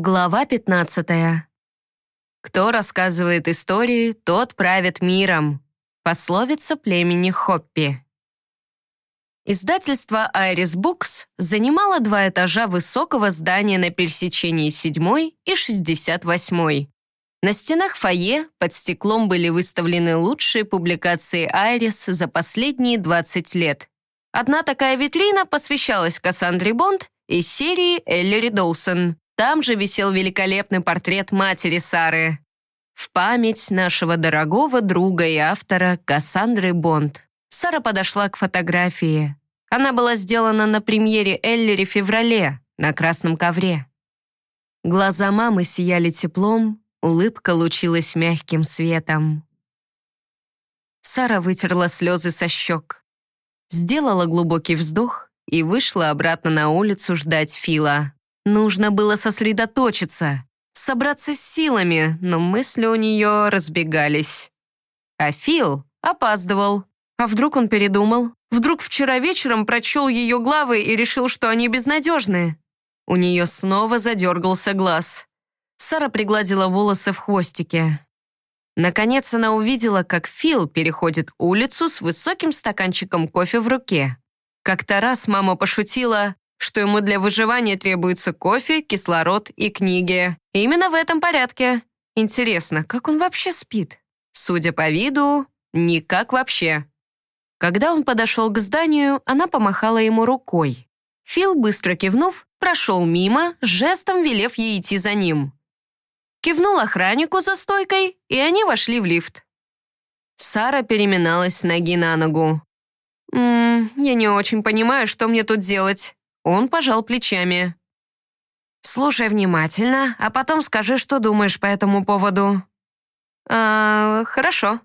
Глава 15. Кто рассказывает истории, тот правит миром. Пословица племени Хоппи. Издательство Iris Books занимало два этажа высокого здания на пересечении 7 и 68. На стенах фойе под стеклом были выставлены лучшие публикации Iris за последние 20 лет. Одна такая витрина посвящалась Кассандре Бонд из серии Эллири Доусон. Там же висел великолепный портрет матери Сары. В память нашего дорогого друга и автора Кассандры Бонд. Сара подошла к фотографии. Она была сделана на премьере Эллери в феврале на красном ковре. Глаза мамы сияли теплом, улыбка лучилась мягким светом. Сара вытерла слезы со щек, сделала глубокий вздох и вышла обратно на улицу ждать Фила. Нужно было сосредоточиться, собраться с силами, но мысли у нее разбегались. А Фил опаздывал. А вдруг он передумал? Вдруг вчера вечером прочел ее главы и решил, что они безнадежны? У нее снова задергался глаз. Сара пригладила волосы в хвостике. Наконец она увидела, как Фил переходит улицу с высоким стаканчиком кофе в руке. Как-то раз мама пошутила, что ему для выживания требуется кофе, кислород и книги. Именно в этом порядке. Интересно, как он вообще спит? Судя по виду, никак вообще. Когда он подошел к зданию, она помахала ему рукой. Фил, быстро кивнув, прошел мимо, жестом велев ей идти за ним. Кивнул охраннику за стойкой, и они вошли в лифт. Сара переминалась с ноги на ногу. «Ммм, я не очень понимаю, что мне тут делать». Он пожал плечами. «Слушай внимательно, а потом скажи, что думаешь по этому поводу». «А, хорошо».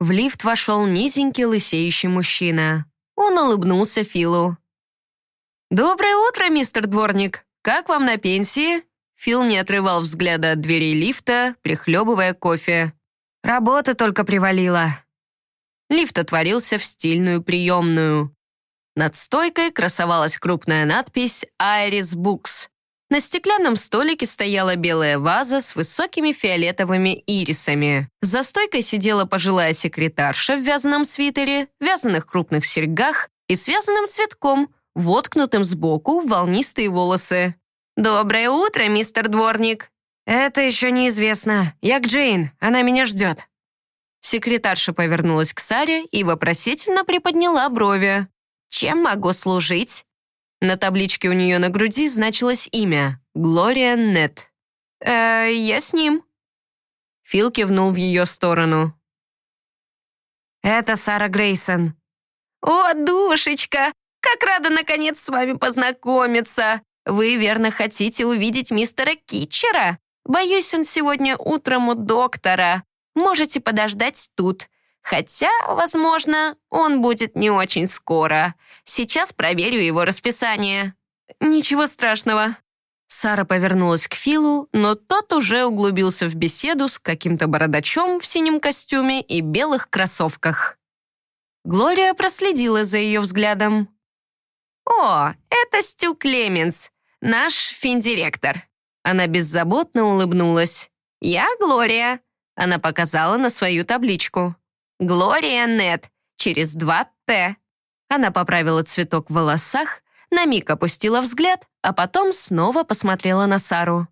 В лифт вошел низенький лысеющий мужчина. Он улыбнулся Филу. «Доброе утро, мистер Дворник. Как вам на пенсии?» Фил не отрывал взгляда от дверей лифта, прихлебывая кофе. «Работа только привалила». Лифт отворился в стильную приемную. Над стойкой красовалась крупная надпись «Iris Books». На стеклянном столике стояла белая ваза с высокими фиолетовыми ирисами. За стойкой сидела пожилая секретарша в вязаном свитере, вязаных крупных серьгах и связанным цветком, воткнутым сбоку в волнистые волосы. «Доброе утро, мистер Дворник!» «Это еще неизвестно. Я к Джейн. Она меня ждет». Секретарша повернулась к Саре и вопросительно приподняла брови. Чем могу служить?» На табличке у нее на груди значилось имя — Глория Нет. «Э, я с ним». Фил кивнул в ее сторону. «Это Сара Грейсон». «О, душечка! Как рада, наконец, с вами познакомиться! Вы, верно, хотите увидеть мистера Китчера? Боюсь, он сегодня утром у доктора. Можете подождать тут. Хотя, возможно, он будет не очень скоро. Сейчас проверю его расписание. Ничего страшного. Сара повернулась к Филу, но тот уже углубился в беседу с каким-то бородачом в синем костюме и белых кроссовках. Глория проследила за ее взглядом. «О, это Стю Клеменс, наш финдиректор». Она беззаботно улыбнулась. «Я Глория». Она показала на свою табличку. Глория Нет, через два Т. Она поправила цветок в волосах, на миг опустила взгляд, а потом снова посмотрела на Сару.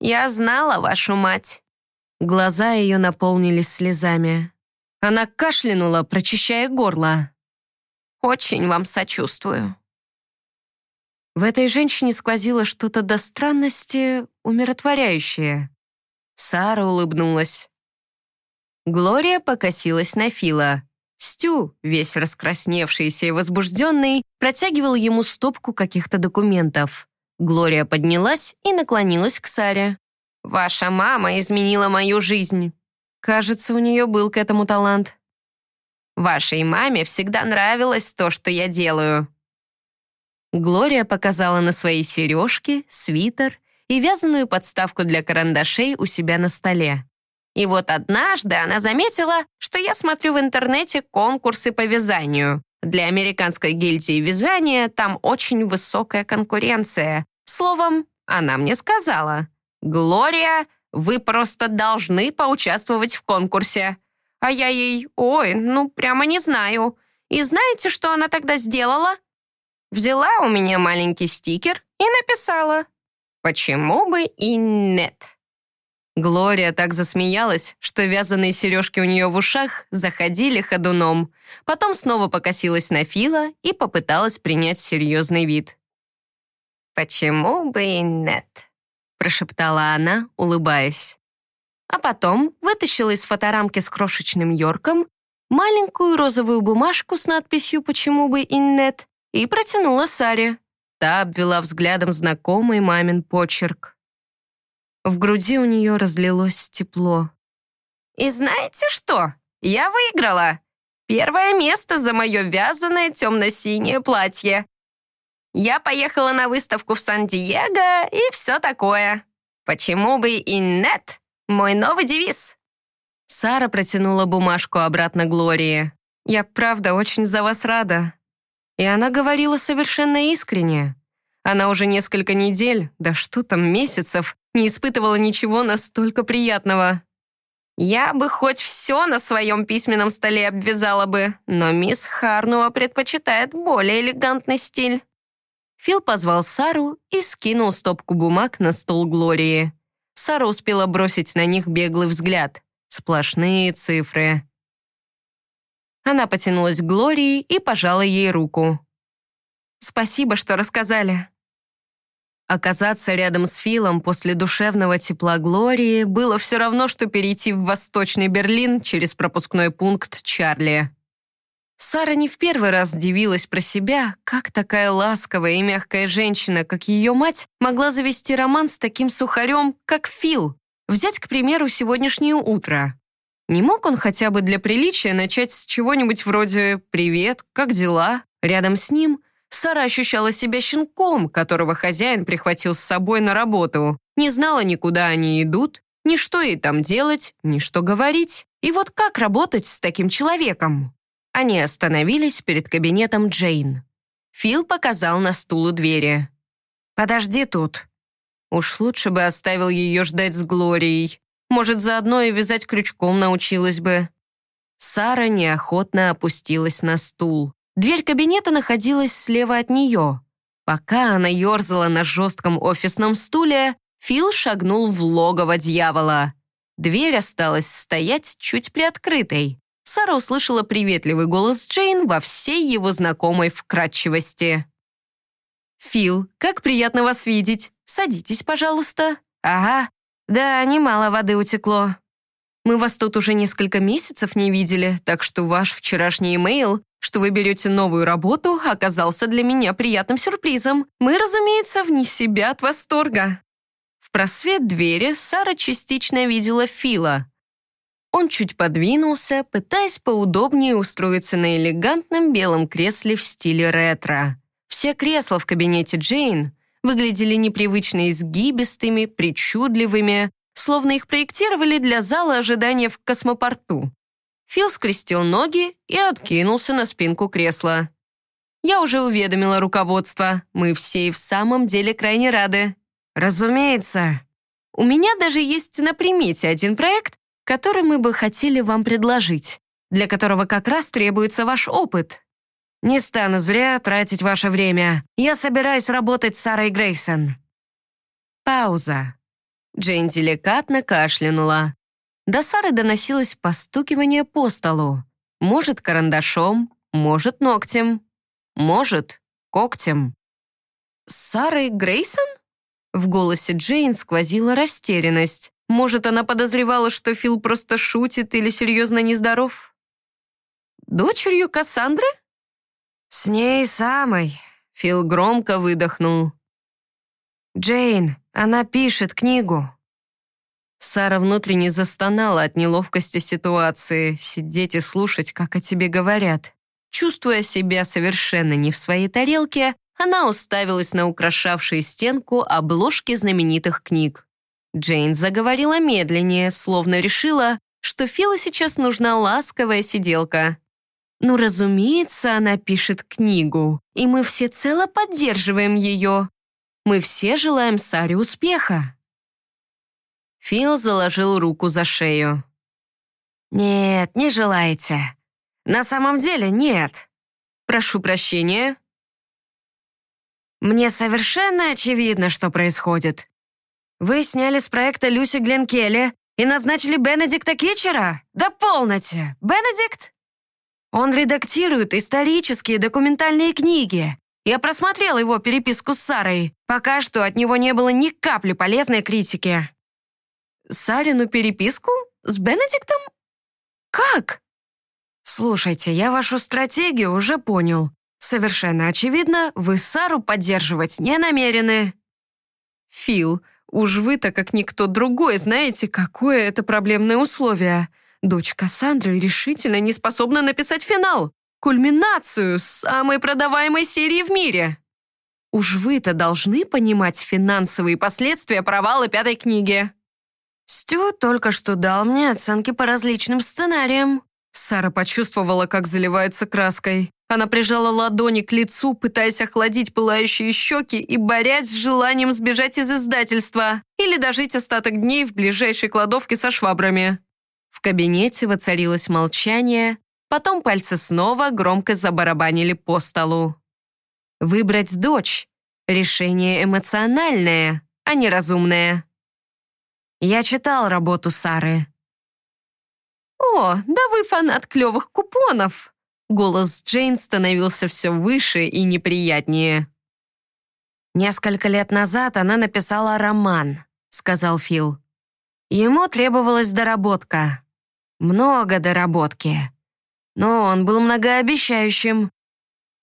«Я знала вашу мать». Глаза ее наполнились слезами. Она кашлянула, прочищая горло. «Очень вам сочувствую». В этой женщине сквозило что-то до странности умиротворяющее. Сара улыбнулась. Глория покосилась на Фила. Стю, весь раскрасневшийся и возбужденный, протягивал ему стопку каких-то документов. Глория поднялась и наклонилась к Саре. «Ваша мама изменила мою жизнь». Кажется, у нее был к этому талант. «Вашей маме всегда нравилось то, что я делаю». Глория показала на свои сережки, свитер и вязаную подставку для карандашей у себя на столе. И вот однажды она заметила, что я смотрю в интернете конкурсы по вязанию. Для американской гильдии вязания там очень высокая конкуренция. Словом, она мне сказала, «Глория, вы просто должны поучаствовать в конкурсе». А я ей, ой, ну прямо не знаю. И знаете, что она тогда сделала? Взяла у меня маленький стикер и написала «Почему бы и нет?» Глория так засмеялась, что вязаные сережки у нее в ушах заходили ходуном. Потом снова покосилась на Фила и попыталась принять серьезный вид. «Почему бы и нет?» прошептала она, улыбаясь. А потом вытащила из фоторамки с крошечным Йорком маленькую розовую бумажку с надписью «Почему бы и нет» и протянула Саре. Та обвела взглядом знакомый мамин почерк. В груди у нее разлилось тепло. «И знаете что? Я выиграла! Первое место за мое вязаное темно-синее платье. Я поехала на выставку в Сан-Диего и все такое. Почему бы и нет? Мой новый девиз». Сара протянула бумажку обратно Глории. «Я правда очень за вас рада». И она говорила совершенно искренне. Она уже несколько недель, да что там, месяцев, не испытывала ничего настолько приятного. Я бы хоть все на своем письменном столе обвязала бы, но мисс Харнуа предпочитает более элегантный стиль. Фил позвал Сару и скинул стопку бумаг на стол Глории. Сара успела бросить на них беглый взгляд. Сплошные цифры. Она потянулась к Глории и пожала ей руку. «Спасибо, что рассказали». Оказаться рядом с Филом после душевного тепла Глории было все равно, что перейти в Восточный Берлин через пропускной пункт Чарли. Сара не в первый раз удивилась про себя, как такая ласковая и мягкая женщина, как ее мать, могла завести роман с таким сухарем, как Фил. Взять, к примеру, сегодняшнее утро. Не мог он хотя бы для приличия начать с чего-нибудь вроде «Привет, как дела?» Рядом с ним Сара ощущала себя щенком, которого хозяин прихватил с собой на работу. Не знала ни куда они идут, ни что ей там делать, ни что говорить. И вот как работать с таким человеком? Они остановились перед кабинетом Джейн. Фил показал на стул у двери. «Подожди тут». Уж лучше бы оставил ее ждать с Глорией. Может, заодно и вязать крючком научилась бы. Сара неохотно опустилась на стул. Дверь кабинета находилась слева от нее. Пока она ерзала на жестком офисном стуле, Фил шагнул в логово дьявола. Дверь осталась стоять чуть приоткрытой. Сара услышала приветливый голос Джейн во всей его знакомой вкрадчивости. «Фил, как приятно вас видеть. Садитесь, пожалуйста». «Ага. Да, немало воды утекло. Мы вас тут уже несколько месяцев не видели, так что ваш вчерашний имейл что вы берете новую работу, оказался для меня приятным сюрпризом. Мы, разумеется, вне себя от восторга». В просвет двери Сара частично видела Фила. Он чуть подвинулся, пытаясь поудобнее устроиться на элегантном белом кресле в стиле ретро. Все кресла в кабинете Джейн выглядели непривычно изгибистыми, причудливыми, словно их проектировали для зала ожидания в космопорту. Фил скрестил ноги и откинулся на спинку кресла. «Я уже уведомила руководство. Мы все и в самом деле крайне рады». «Разумеется. У меня даже есть на примете один проект, который мы бы хотели вам предложить, для которого как раз требуется ваш опыт». «Не стану зря тратить ваше время. Я собираюсь работать с Сарой Грейсон». Пауза. Джейн деликатно кашлянула. До Сары доносилось постукивание по столу. Может, карандашом, может, ногтем, может, когтем. «Сарой Грейсон?» В голосе Джейн сквозила растерянность. Может, она подозревала, что Фил просто шутит или серьезно нездоров? «Дочерью Кассандры?» «С ней самой», — Фил громко выдохнул. «Джейн, она пишет книгу». Сара внутренне застонала от неловкости ситуации, сидеть и слушать, как о тебе говорят. Чувствуя себя совершенно не в своей тарелке, она уставилась на украшавшие стенку обложки знаменитых книг. Джейн заговорила медленнее, словно решила, что Филу сейчас нужна ласковая сиделка. «Ну, разумеется, она пишет книгу, и мы всецело поддерживаем ее. Мы все желаем Саре успеха». Фил заложил руку за шею. «Нет, не желаете. На самом деле нет. Прошу прощения». «Мне совершенно очевидно, что происходит. Вы сняли с проекта Люси Гленкелли и назначили Бенедикта Китчера? Да полноте! Бенедикт? Он редактирует исторические документальные книги. Я просмотрел его переписку с Сарой. Пока что от него не было ни капли полезной критики. Сарину переписку? С Бенедиктом? Как? Слушайте, я вашу стратегию уже понял. Совершенно очевидно, вы Сару поддерживать не намерены. Фил, уж вы-то, как никто другой, знаете, какое это проблемное условие. Дочь Кассандры решительно не способна написать финал, кульминацию самой продаваемой серии в мире. Уж вы-то должны понимать финансовые последствия провала пятой книги. Стю только что дал мне оценки по различным сценариям. Сара почувствовала, как заливается краской. Она прижала ладони к лицу, пытаясь охладить пылающие щеки и борясь с желанием сбежать из издательства или дожить остаток дней в ближайшей кладовке со швабрами. В кабинете воцарилось молчание, потом пальцы снова громко забарабанили по столу. Выбрать дочь — решение эмоциональное, а не разумное. Я читал работу Сары. «О, да вы фанат клевых купонов!» Голос Джейн становился все выше и неприятнее. «Несколько лет назад она написала роман», — сказал Фил. Ему требовалась доработка. Много доработки. Но он был многообещающим.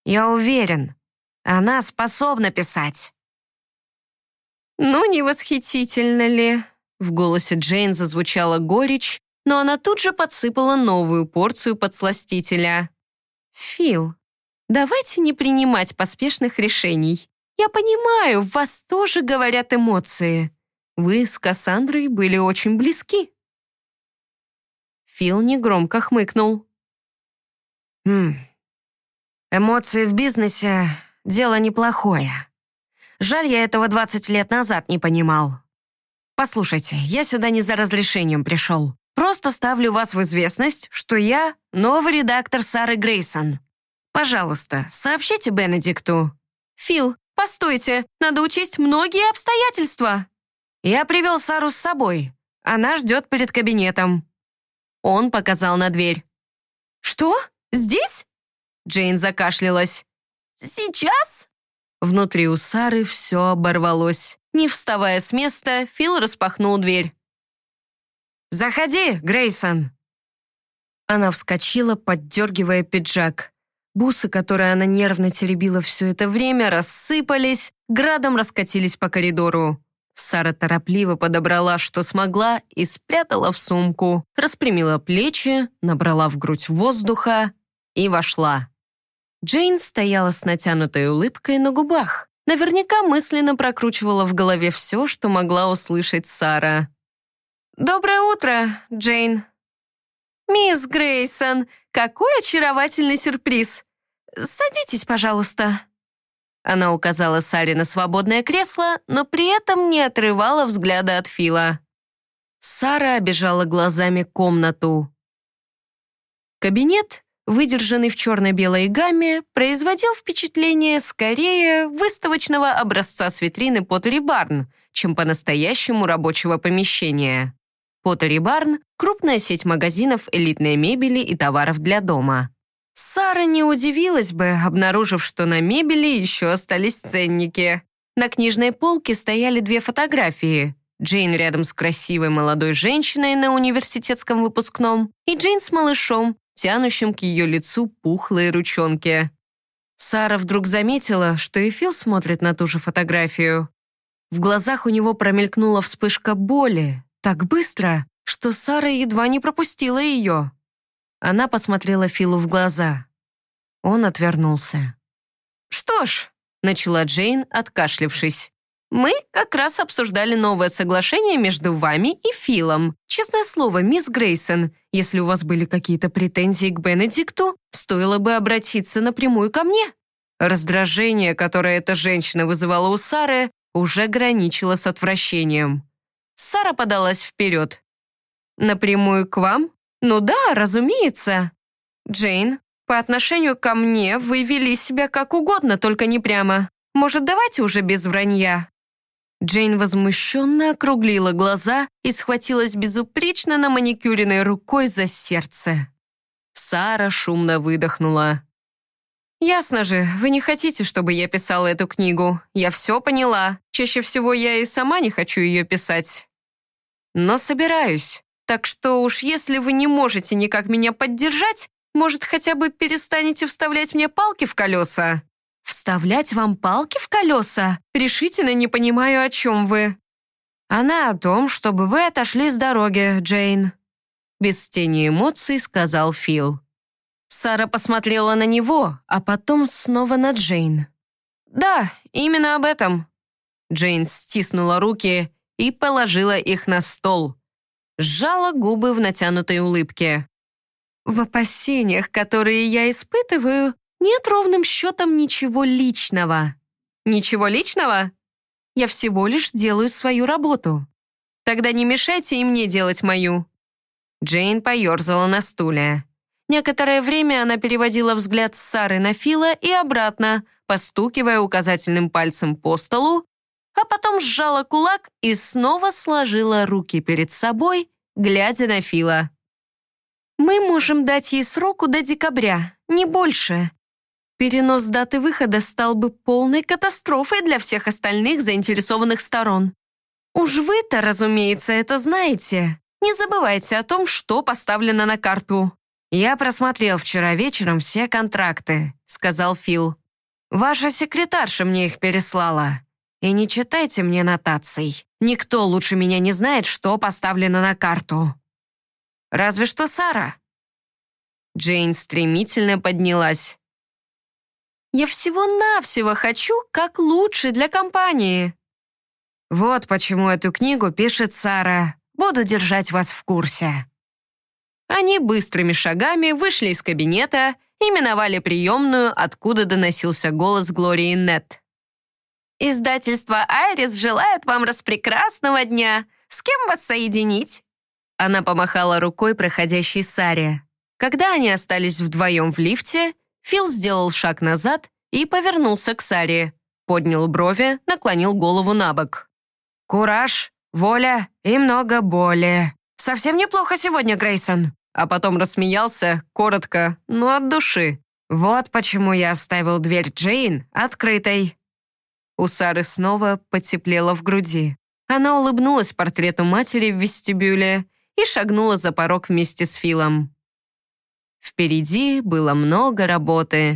Я уверен, она способна писать. «Ну, не восхитительно ли?» В голосе Джейн зазвучала горечь, но она тут же подсыпала новую порцию подсластителя. «Фил, давайте не принимать поспешных решений. Я понимаю, в вас тоже говорят эмоции. Вы с Кассандрой были очень близки». Фил негромко хмыкнул. «Хм, эмоции в бизнесе — дело неплохое. Жаль, я этого 20 лет назад не понимал. Послушайте, я сюда не за разрешением пришел. Просто ставлю вас в известность, что я новый редактор Сары Грейсон. Пожалуйста, сообщите Бенедикту». «Фил, постойте, надо учесть многие обстоятельства». «Я привел Сару с собой. Она ждет перед кабинетом». Он показал на дверь. «Что? Здесь?» Джейн закашлялась. «Сейчас?» Внутри у Сары все оборвалось. Не вставая с места, Фил распахнул дверь. «Заходи, Грейсон!» Она вскочила, поддергивая пиджак. Бусы, которые она нервно теребила все это время, рассыпались, градом раскатились по коридору. Сара торопливо подобрала, что смогла, и спрятала в сумку, распрямила плечи, набрала в грудь воздуха и вошла. Джейн стояла с натянутой улыбкой на губах. Наверняка мысленно прокручивала в голове все, что могла услышать Сара. «Доброе утро, Джейн!» «Мисс Грейсон, какой очаровательный сюрприз! Садитесь, пожалуйста!» Она указала Саре на свободное кресло, но при этом не отрывала взгляда от Фила. Сара обижала глазами комнату. Кабинет, выдержанный в черно-белой гамме, производил впечатление скорее выставочного образца с витрины Поттери Барн, чем по-настоящему рабочего помещения. Поттери Барн — крупная сеть магазинов элитной мебели и товаров для дома. Сара не удивилась бы, обнаружив, что на мебели еще остались ценники. На книжной полке стояли две фотографии. Джейн рядом с красивой молодой женщиной на университетском выпускном и Джейн с малышом, тянущим к ее лицу пухлые ручонки. Сара вдруг заметила, что и Фил смотрит на ту же фотографию. В глазах у него промелькнула вспышка боли, так быстро, что Сара едва не пропустила ее. Она посмотрела Филу в глаза. Он отвернулся. «Что ж», — начала Джейн, откашлившись, «мы как раз обсуждали новое соглашение между вами и Филом. Честное слово, мисс Грейсон, если у вас были какие-то претензии к Бенедикту, стоило бы обратиться напрямую ко мне». Раздражение, которое эта женщина вызывала у Сары, уже граничило с отвращением. Сара подалась вперед. «Напрямую к вам? Ну да, разумеется. Джейн, по отношению ко мне вы вели себя как угодно, только не прямо. Может, давайте уже без вранья?» Джейн возмущенно округлила глаза и схватилась безупречно на маникюренной рукой за сердце. Сара шумно выдохнула. «Ясно же, вы не хотите, чтобы я писала эту книгу. Я все поняла. Чаще всего я и сама не хочу ее писать. Но собираюсь. Так что уж если вы не можете никак меня поддержать, может, хотя бы перестанете вставлять мне палки в колеса?» «Вставлять вам палки в колеса? Решительно не понимаю, о чем вы». «Она о том, чтобы вы отошли с дороги, Джейн», без тени эмоций сказал Фил. Сара посмотрела на него, а потом снова на Джейн. «Да, именно об этом». Джейн стиснула руки и положила их на стол. Сжала губы в натянутой улыбке. «В опасениях, которые я испытываю, нет ровным счетом ничего личного. Ничего личного? Я всего лишь делаю свою работу. Тогда не мешайте и мне делать мою». Джейн поерзала на стуле. Некоторое время она переводила взгляд с Сары на Фила и обратно, постукивая указательным пальцем по столу, а потом сжала кулак и снова сложила руки перед собой, глядя на Фила. «Мы можем дать ей сроку до декабря, не больше. Перенос даты выхода стал бы полной катастрофой для всех остальных заинтересованных сторон. Уж вы-то, разумеется, это знаете. Не забывайте о том, что поставлено на карту. Я просмотрел вчера вечером все контракты, сказал Фил. Ваша секретарша мне их переслала. И не читайте мне нотаций. Никто лучше меня не знает, что поставлено на карту. Разве что Сара. Джейн стремительно поднялась. Я всего-навсего хочу как лучше для компании. Вот почему эту книгу пишет Сара. Буду держать вас в курсе. Они быстрыми шагами вышли из кабинета и миновали приемную, откуда доносился голос Глории Нет. «Издательство «Айрис» желает вам распрекрасного дня. С кем вас соединить?» Она помахала рукой проходящей Саре. Когда они остались вдвоем в лифте, Фил сделал шаг назад и повернулся к Саре. Поднял брови, наклонил голову на бок. «Кураж, воля и много боли. Совсем неплохо сегодня, Грейсон». А потом рассмеялся, коротко, но от души. «Вот почему я оставил дверь Джейн открытой». У Сары снова потеплело в груди. Она улыбнулась портрету матери в вестибюле и шагнула за порог вместе с Филом. Впереди было много работы.